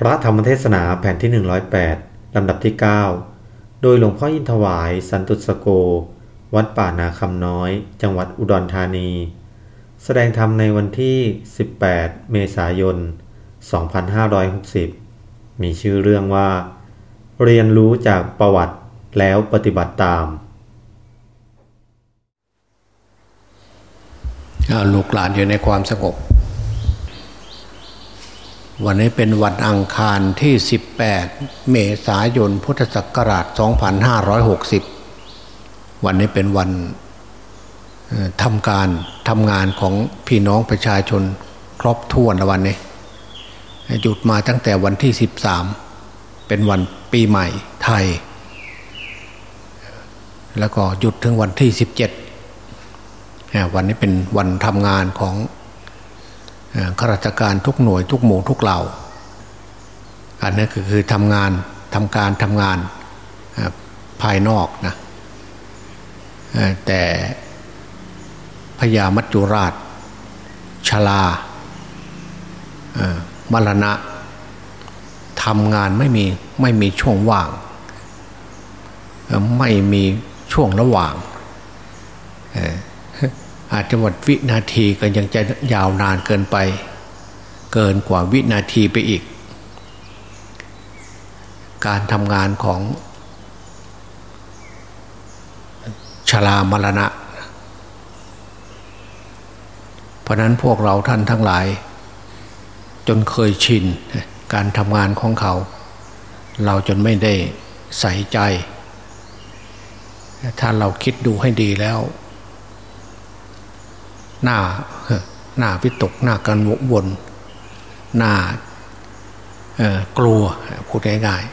พระธรรมเทศนาแผ่นที่ 108 ลำดับที่ 9 โดยหลวงพ่ออินทวาย สันตุสโก วัดป่านาคำน้อย จังหวัดอุดรธานี แสดงธรรมในวันที่ 18 เมษายน 2560 มีชื่อเรื่องว่า เรียนรู้จากประวัติแล้วปฏิบัติตามลูกหลานอยู่ในความสงบ วันนี้เป็นวันอังคารที่ 18 เมษายน พุทธศักราช 2560 วันนี้เป็นวันทำการทำงานของพี่น้องประชาชนครบถ้วนวันนี้หยุดมาตั้งแต่วันที่ 13 เป็นวันปีใหม่ไทย แล้วก็หยุดถึงวันที่ 17 วันนี้เป็นวันทำงานของ ข้าราชการทุกหน่วยทุกหมู่ทุกเหล่า อันนี้คือคือทำงานทำการทำงานภายนอกนะแต่พญามัจจุราชชลามรณะทำงานไม่มีไม่มีช่วงว่าง ไม่มีช่วงระหว่าง อาจจะหมดวินาทีก็ยังจะยาวนานเกินไป เกินกว่าวินาทีไปอีก การทำงานของชลามรณะ เพราะนั้นพวกเราท่านทั้งหลาย จนเคยชินการทำงานของเขา เราจนไม่ได้ใส่ใจ ถ้าเราคิดดูให้ดีแล้ว หน้าหน้าวิตกหน้ากันวนหน้ากลัวพูดง่าย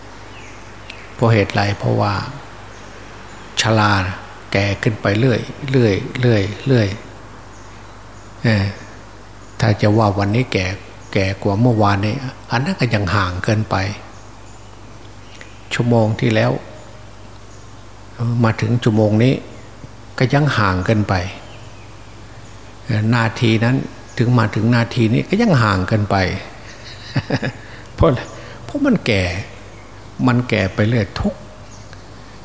ๆเพราะเหตุไรเพราะว่าชลาแก่ขึ้นไปเรื่อยเรื่อยเรื่อยเรื่อยถ้าจะว่าวันนี้แก่แก่กว่าเมื่อวานนี้อันนั้นก็ยังห่างเกินไป ชั่วโมงที่แล้ว มาถึงชั่วโมงนี้ก็ยังห่างเกินไป นาทีนั้นถึงมาถึงนาทีนี้ก็ยังห่างกันไป เพราะเพราะมันแก่ มันแก่ไปเรื่อยทุก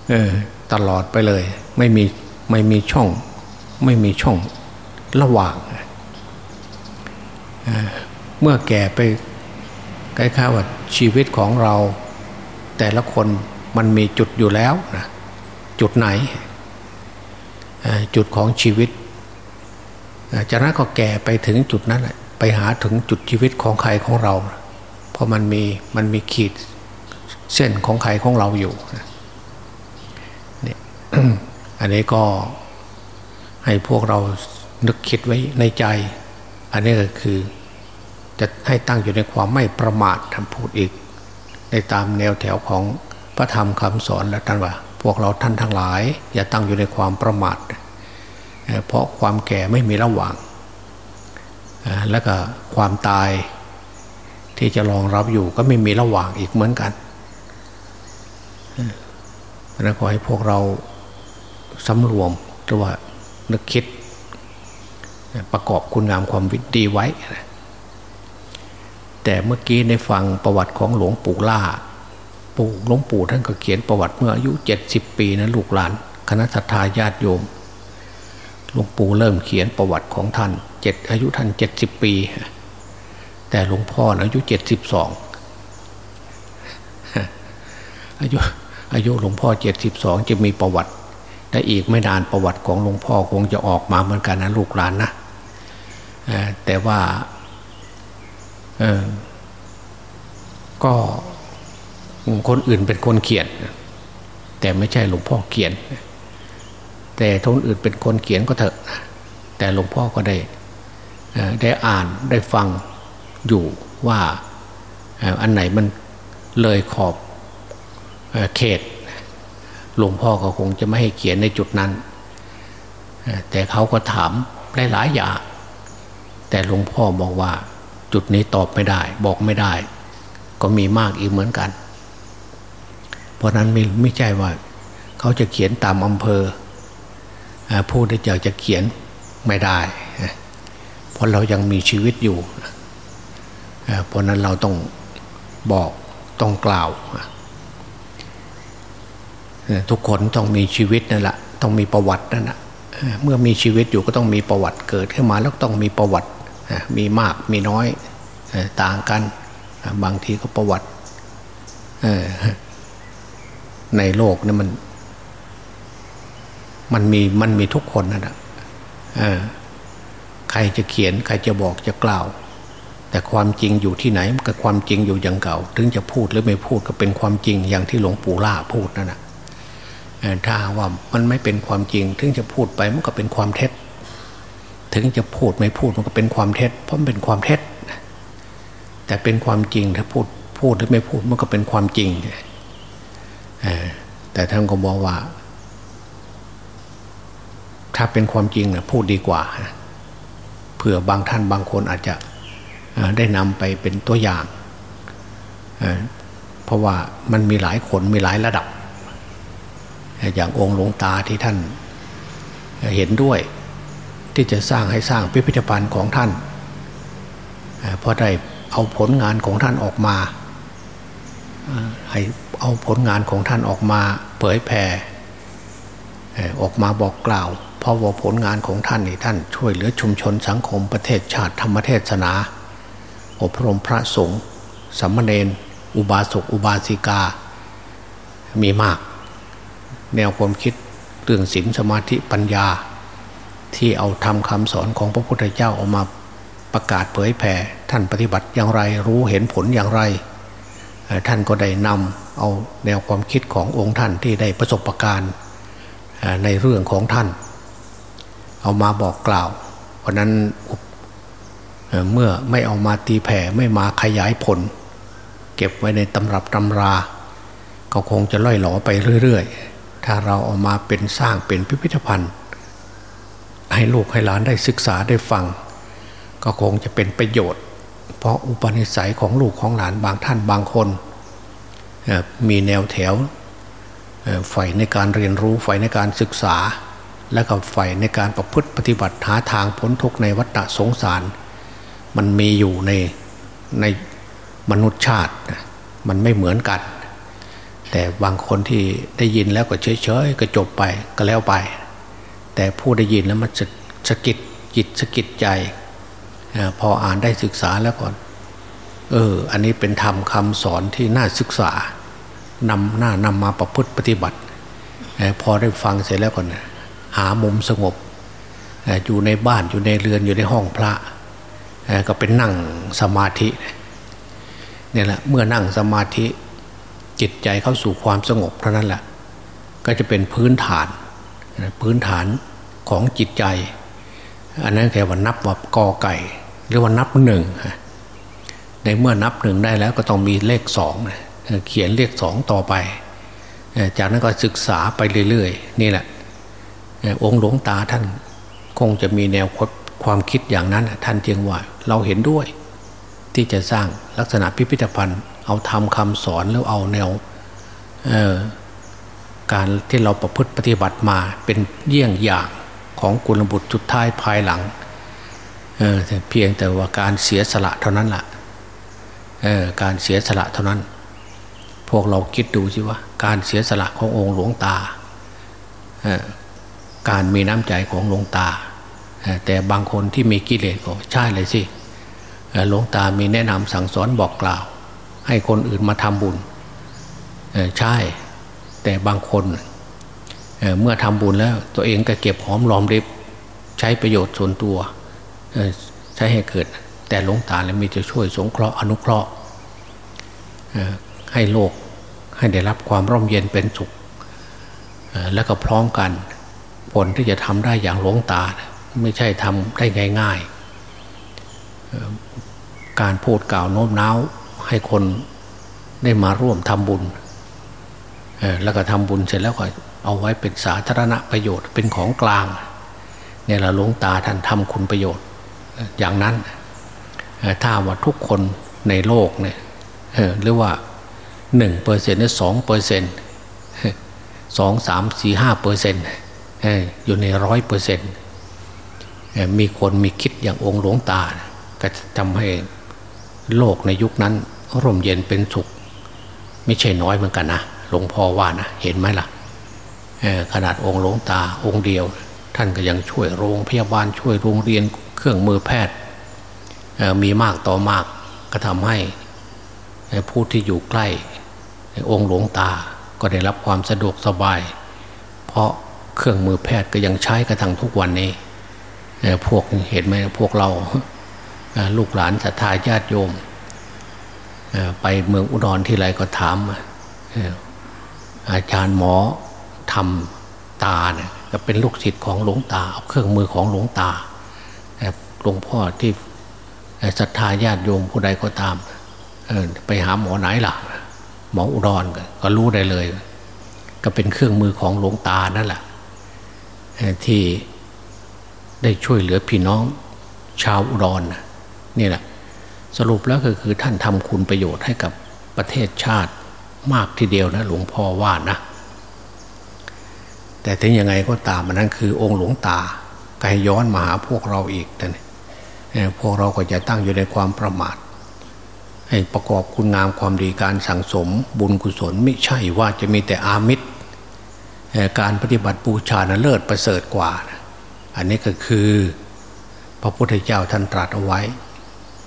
เออตลอดไปเลย ไม่มีไม่มีช่อง ไม่มีช่องระหว่างเเมื่อแก่ไปใกล้ๆว่าชีวิตของเรา แต่ละคนมันมีจุดอยู่แล้วนะจุดไหนจุดของชีวิต จากนั้นก็แก่ไปถึงจุดนั้นไปหาถึงจุดชีวิตของใครของเรา เพราะมันมีมันมีขีดเส้นของใครของเราอยู่นี่อันนี้ก็ให้พวกเรานึกคิดไว้ในใจ อันนี้ก็คือ จะให้ตั้งอยู่ในความไม่ประมาททำพูดอีก ในตามแนวแถวของพระธรรมคำสอนแล้วท่านว่า พวกเราท่านทั้งหลาย อย่าตั้งอยู่ในความประมาท เพราะความแก่ไม่มีระหว่าง แล้วก็ความตายที่จะรองรับอยู่ก็ไม่มีระหว่างอีกเหมือนกันนั้นขอให้พวกเราสำรวมหรือว่านึกคิด ประกอบคุณงามความวิดีไว้ แต่เมื่อกี้ในฟังประวัติของหลวงปู่ล่า ปู่หลวงปู่ท่านก็เขียนประวัติเมื่ออายุเจ็ดสิบปีนะลูกหลาน คณะทาญาติโยม หลวงปู่เริ่มเขียนประวัติของท่านเจ็ดอายุท่านเจ็ดสิบปี แต่หลวงพ่ออายุเจ็ดสิบสองอายุอายุหลวงพ่อเจ็ดสิบสองจะมีประวัติแต่อีกไม่นานประวัติของหลวงพ่อคงจะออกมาเหมือนกันนะลูกหลานนะแต่ว่าก็คนอื่นเป็นคนเขียน แต่ไม่ใช่หลวงพ่อเขียน แต่ทนอื่นเป็นคนเขียนก็เถอะแต่หลวงพ่อก็ได้ได้อ่านได้ฟังอยู่ว่าอันไหนมันเลยขอบเขต หลวงพ่อก็คงจะไม่ให้เขียนในจุดนั้น แต่เขาก็ถามหลายๆอย่าง แต่หลวงพ่อบอกว่าจุดนี้ตอบไม่ได้ บอกไม่ได้ ก็มีมากอีกเหมือนกัน เพราะนั้นไม่ไม่ใช่ว่า เขาจะเขียนตามอำเภอ ผู้ที่อยากจะเขียนไม่ได้ เพราะเรายังมีชีวิตอยู่ เพราะนั้นเราต้องบอกต้องกล่าว ทุกคนต้องมีชีวิตนั่นแหละต้องมีประวัตินั่นแหละเมื่อมีชีวิตอยู่ก็ต้องมีประวัติเกิดขึ้นมาแล้วต้องมีประวัติมีมากมีน้อยต่างกัน บางทีก็ประวัติในโลกนี่มัน มันมีมันมีทุกคนนะใครจะเขียนใครจะบอกจะกล่าว แต่ความจริงอยู่ที่ไหนกับความจริงอยู่อย่างเก่า ถึงจะพูดหรือไม่พูดก็เป็นความจริงอย่างที่หลวงปู่ล่าพูดนั่นแหะถ้าว่ามันไม่เป็นความจริง ถึงจะพูดไปมันก็เป็นความเท็จ ถึงจะพูดไม่พูดมันก็เป็นความเท็จ เพราะมันเป็นความเท็จ แต่เป็นความจริงถ้าพูดพูดหรือไม่พูดมันก็เป็นความจริงแต่ท่านก็บอกว่า ถ้าเป็นความจริงเนะพูดดีกว่าเผื่อบางท่านบางคนอาจจะได้นำไปเป็นตัวอย่าง เพราะว่ามันมีหลายคนมีหลายระดับ อย่างองค์หลวงตาที่ท่านเห็นด้วย ที่จะสร้างให้สร้างพิพิธภัณฑ์ของท่านพอได้เอาผลงานของท่านออกมาให้เอาผลงานของท่านออกมาเผยแผ่ออกมาบอกกล่าว ราะว่าผลงานของท่านนี่ท่านช่วยเหลือชุมชนสังคมประเทศชาติธรรมเทศนา อบรมพระสงฆ์สัมมเนนอุบาสกอุบาสิกา มีมาก แนวความคิดเรื่องศีลสมาธิปัญญา ที่เอาทำคำสอนของพระพุทธเจ้าออกมาประกาศเผยแผ่ท่านปฏิบัติอย่างไรรู้เห็นผลอย่างไร ท่านก็ได้นำเอาแนวความคิดขององค์ท่านที่ได้ประสบะการณ์ในเรื่องของท่าน เอามาบอกกล่าว เพราะนั้นเมื่อไม่เอามาตีแผ่ไม่มาขยายผล เก็บไว้ในตำรับตำราก็คงจะล่อยหลอไปเรื่อยๆ ถ้าเราเอามาเป็นสร้างเป็นพิพิธภัณฑ์ ให้ลูกให้หลานได้ศึกษาได้ฟัง ก็คงจะเป็นประโยชน์ เพราะอุปนิสัยของลูกของหลานบางท่านบางคนมีแนวแถวใฝ่ในการเรียนรู้ใฝ่ในการศึกษา และกับใฝ่ในการประพฤติปฏิบัติหาทางพ้นทุกข์ในวัฏสงสาร มันมีอยู่ในในมนุษย์ชาติ มันไม่เหมือนกัน แต่บางคนที่ได้ยินแล้วก็เฉยๆก็จบไปก็แล้วไป แต่ผู้ได้ยินแล้วมันจะสะกิดจิตสะกิดใจพออ่านได้ศึกษาแล้วก่อน เออ อันนี้เป็นธรรมคำสอนที่น่าศึกษานำหน้านำมาประพฤติปฏิบัติ พอได้ฟังเสร็จแล้วก่อน หามุมสงบอยู่ในบ้านอยู่ในเรือนอยู่ในห้องพระก็เป็นนั่งสมาธิเนี่ยแหละเมื่อนั่งสมาธิจิตใจเข้าสู่ความสงบเท่านั้นแหละก็จะเป็นพื้นฐานพื้นฐานของจิตใจ อันนั้นแค่ว่านับว่ากอไก่ หรือว่านับหนึ่งในเมื่อนับหนึ่งได้แล้วก็ต้องมีเลขสองเขียนเลขสองต่อไป จากนั้นก็ศึกษาไปเรื่อยๆ นี่แหละ องค์หลวงตาท่านคงจะมีแนวความคิดอย่างนั้น ท่านเจียงว่าเราเห็นด้วย ที่จะสร้างลักษณะพิพิธภัณฑ์ เอาทำคำสอนแล้วเอาแนวการที่เราประพฤติปฏิบัติมาเป็นเยี่ยงอย่างของกุลบุตรจุดท้ายภายหลังเเพียงแต่ว่าการเสียสละเท่านั้นแหละการเสียสละเท่านั้น พวกเราคิดดูสิว่า การเสียสละขององค์หลวงตา การมีน้ำใจของหลวงตา แต่บางคนที่มีกิเลสก็ใช่เลยสิหลวงตามีแนะนำสั่งสอนบอกกล่าว ให้คนอื่นมาทำบุญใช่ แต่บางคนเมื่อทำบุญแล้วตัวเองก็เก็บหอมรอมริบใช้ประโยชน์ส่วนตัวใช้ให้เกิด แต่หลวงตาแล้วมีจะช่วยสงเคราะห์อนุเคราะห์ให้โลกให้ได้รับความร่มเย็นเป็นสุขแล้วก็พร้อมกัน ผลที่จะทำได้อย่างหลวงตา ไม่ใช่ทำได้ง่ายๆ การพูดกล่าวโน้มน้าวให้คนได้มาร่วมทำบุญ แล้วก็ทำบุญเสร็จแล้วก็เอาไว้เป็นสาธารณประโยชน์เป็นของกลางเนี่ยเราหลวงตาท่านทำคุณประโยชน์อย่างนั้น ถ้าว่าทุกคนในโลกเนี่ยหรือว่าหนึ่งเปอร์เซ็นต์หรือสองเปอร์เซ็นต์สองสามสี่ห้าเปอร์เซ็นต์ อยู่ในร้อยเปอร์เซ็นต์มีคนมีคิดอย่างองค์หลวงตา ก็ทำให้โลกในยุคนั้น ร่มเย็นเป็นสุข ไม่ใช่น้อยเหมือนกันนะหลวงพ่อว่านะเห็นไหมล่ะขนาดองค์หลวงตาองค์เดียว ท่านก็ยังช่วยโรงพยาบาลช่วยโรงเรียนเครื่องมือแพทย์มีมากต่อมากก็ทำให้ผู้ที่อยู่ใกล้องค์หลวงตาก็ได้รับความสะดวกสบาย เพราะ เครื่องมือแพทย์ก็ยังใช้กระทั่งทุกวันนี้พวกเห็นไหมพวกเราลูกหลานศรัทธาญาติโยมไปเมืองอุดรที่ไรก็ถาม อาจารย์หมอทำตาเนี่ยก็เป็นลูกศิษย์ของหลวงตาเอาเครื่องมือของหลวงตาหลวงพ่อที่ศรัทธาญาติโยมผู้ใดก็ตามไปหาหมอไหนล่ะ หมออุดรก็รู้ได้เลย ก็เป็นเครื่องมือของหลวงตานั่นแหละ ที่ได้ช่วยเหลือพี่น้องชาวอุดรนี่แหละสรุปแล้วก็คือท่านทำคุณประโยชน์ให้กับประเทศชาติมากทีเดียวนะหลวงพ่อว่านะ แต่ถึงยังไงก็ตามมันนั้นคือองค์หลวงตาไกย้อนมาหาพวกเราอีกนะพวกเราก็จะตั้งอยู่ในความประมาท ให้ประกอบคุณงามความดีการสั่งสมบุญกุศลไม่ใช่ว่าจะมีแต่อามิตร การปฏิบัติบูชานะเลิศประเสริฐกว่านะอันนี้ก็คือพระพุทธเจ้าท่านตรัสเอาไว้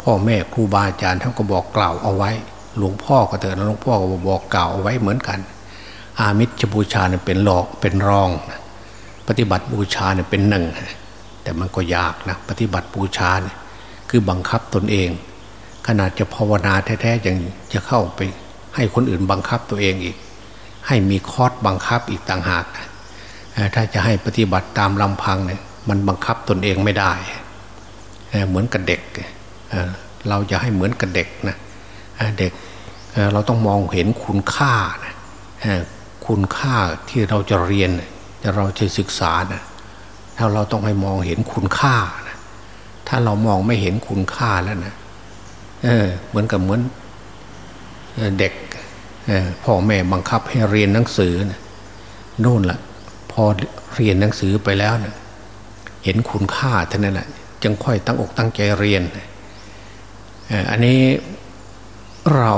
พ่อแม่ครูบาอาจารย์ท่านก็บอกกล่าวเอาไว้ หลวงพ่อก็เตือนหลวงพ่อก็บอกกล่าวเอาไว้เหมือนกัน อามิตรบูชาเนี่ยเป็นหลอกเป็นรอง ปฏิบัติบูชาเนี่ยเป็นหนึ่ง แต่มันก็ยากนะปฏิบัติบูชาเนี่ยคือบังคับตนเอง ขนาดจะภาวนาแท้ๆยังจะเข้าไปให้คนอื่นบังคับตัวเองอีก ให้มีคอร์สบังคับอีกต่างหากถ้าจะให้ปฏิบัติตามลำพังเนี่ยมันบังคับตนเองไม่ได้ เหมือนกับเด็ก เราจะให้เหมือนกับเด็กนะเด็กเราต้องมองเห็นคุณค่านะคุณค่าที่เราจะเรียนจะเราจะศึกษานะถ้าเราต้องให้มองเห็นคุณค่านะถ้าเรามองไม่เห็นคุณค่าแล้วนะเออเหมือนกับเหมือนเด็ก พ่อแม่บังคับให้เรียนหนังสือนะนู่นละพอเรียนหนังสือไปแล้วนะเห็นคุณค่าท่านั้นแหละจึงค่อยตั้งอกตั้งใจเรียน อันนี้เรา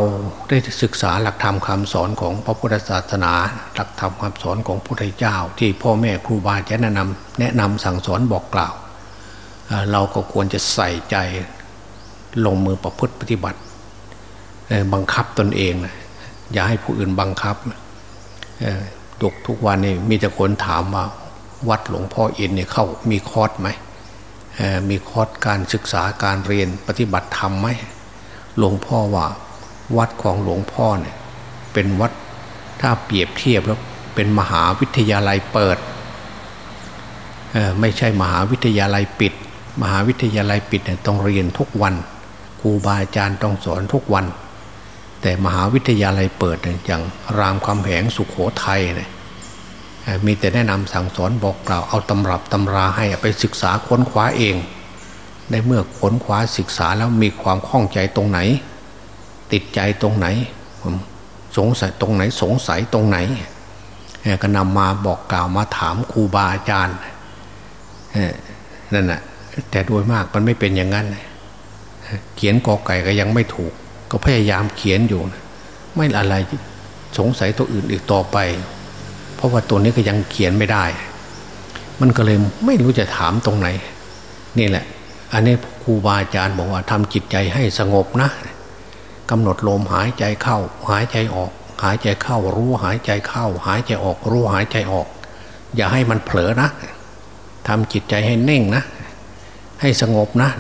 ได้ศึกษาหลักธรรมคำสอนของพระพุทธศาสนา หลักธรรมคำสอนของพระพุทธเจ้า ที่พ่อแม่ครูบาอาจารย์แนะนำแนะนำสั่งสอนบอกกล่าว เราก็ควรจะใส่ใจลงมือประพฤติปฏิบัติ บังคับตนเองนะ อย่าให้ผู้อื่นบังคับทุกทุกวันนี้มีแต่คนถามว่า วัดหลวงพ่ออินเนี่ยเข้ามีคอร์สไหมมีคอร์สการศึกษาการเรียนปฏิบัติธรรมไหมหลวงพ่อว่าวัดของหลวงพ่อเนี่ยเป็นวัดถ้าเปรียบเทียบแล้วเป็นมหาวิทยาลัยเปิดไม่ใช่มหาวิทยาลัยปิด มหาวิทยาลัยปิดเนี่ยต้องเรียนทุกวันครูบาอาจารย์ต้องสอนทุกวัน แต่มหาวิทยาลัยเปิดอย่างรามคำแหงสุขโขทัยเนี่ยมีแต่แนะนำสั่งสอนบอกกล่าวเอาตำรับตำราให้ไปศึกษาค้นคว้าเอง ในเมื่อค้นคว้าศึกษาแล้วมีความข้องใจตรงไหน ติดใจตรงไหนสงสัยตรงไหนสงสัยตรงไหน ก็นำมาบอกกล่าวมาถามครูบาอาจารย์นั่นแหะแต่โดยมากมันไม่เป็นอย่างนั้น เขียนกอไก่ก็ยังไม่ถูก ก็พยายามเขียนอยู่ไม่อะไรสงสัยตัวอื่นอีกต่อไป เพราะว่าตัวนี้ก็ยังเขียนไม่ได้ มันก็เลยไม่รู้จะถามตรงไหน นี่แหละ อันนี้ครูบาอาจารย์บอกว่าทำจิตใจให้สงบนะกำหนดลมหายใจเข้า หายใจออก หายใจเข้ารู้หายใจเข้า หายใจออกรู้หายใจออก อย่าให้มันเผลอนะทำจิตใจให้เน่งนะ ให้สงบนะ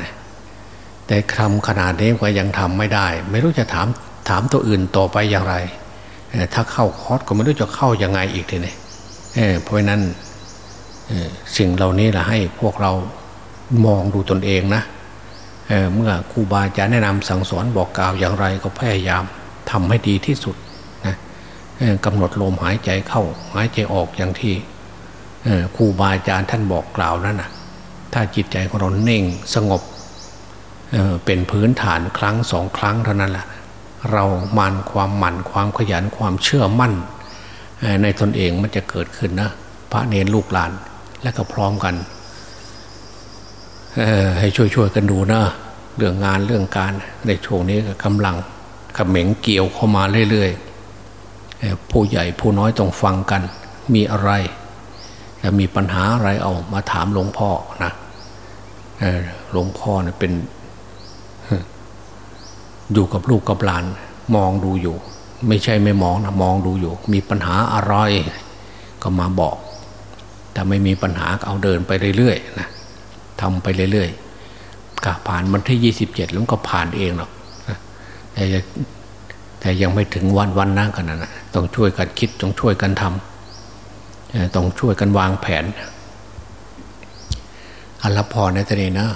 แต่คำขนาดนี้ก็ยังทำไม่ได้ ไม่รู้จะถามถามตัวอื่นต่อไปอย่างไร ถ้าเข้าคอร์สก็ไม่รู้จะเข้ายังไงอีกทีนี้เพราะนั้นสิ่งเหล่านี้แหละให้พวกเรามองดูตนเองนะเเมื่อครูบาอาจารย์แนะนำสั่งสอนบอกกล่าวอย่างไรก็พยายามทำให้ดีที่สุดนะกำหนดลมหายใจเข้าหายใจออกอย่างที่ครูบาอาจารย์ท่านบอกกล่าวนั่นนะถ้าจิตใจของเราเน่งสงบ เป็นพื้นฐานครั้งสองครั้งเท่านั้นแหละเรามันความหมั่นความขยันความเชื่อมั่น ในตนเองมันจะเกิดขึ้นนะพระเนรลูกหลานและก็พร้อมกันให้ช่วยๆกันดูนะเรื่องงานเรื่องการในช่วงนี้กำลังขมงเกี่ยวเข้ามาเรื่อยๆผู้ใหญ่ผู้น้อยต้องฟังกัน มีอะไรจะมีปัญหาอะไรเอามาถามหลวงพ่อนะหลวงพ่อเนะเป็น อยู่กับลูกกับหลาน มองดูอยู่ ไม่ใช่ไม่มองนะมองดูอยู่ มีปัญหาอะไรก็มาบอกแต่ไม่มีปัญหาเอาเดินไปเรื่อยๆนะทำไปเรื่อยๆกะผ่านวันที่ยี่สิบเจ็ดแล้วก็ผ่านเองหรอกแต่แต่ยังไม่ถึงวันวันนั่งกันนะต้องช่วยกันคิดต้องช่วยกันทำต้องช่วยกันวางแผนอันละพรในทะเลนะ